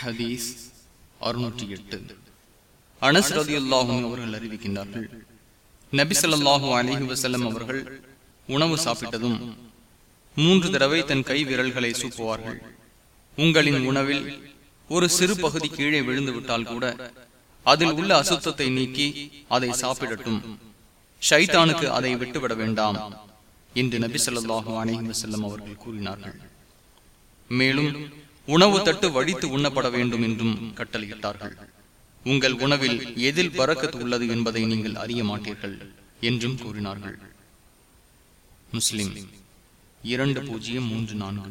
ஹதீஸ் அறுநூற்றி எட்டு. அனஸ் ரதி அல்லாஹும் அவர்கள் அறிவிக்கின்றார்கள் நபி ஸல்லல்லாஹு அலைஹி வஸல்லம் அவர்கள் உணவு சாப்பிட்டதும் மூன்று தடவை தன் கை விரல்களை சூப்புவார்கள். உங்களின் உணவில் ஒரு சிறு பகுதி கீழே விழுந்து விட்டால் கூட அதில் உள்ள அசுத்தத்தை நீக்கி அதை சாப்பிடட்டும். ஷைத்தானுக்கு அதை விட்டுவிட வேண்டாம் என்று நபி ஸல்லல்லாஹு அலைஹி வசல்லம் அவர்கள் கூறினார்கள். மேலும் உணவு தட்டு வடித்து உண்ணப்பட வேண்டும் என்றும் கட்டளையிட்டார்கள். உங்கள் உணவில் எதில் பறக்கத்து உள்ளது என்பதை நீங்கள் அறிய மாட்டீர்கள் என்றும் கூறினார்கள். முஸ்லிம் இரண்டு பூஜ்ஜியம் மூன்று நான்கு.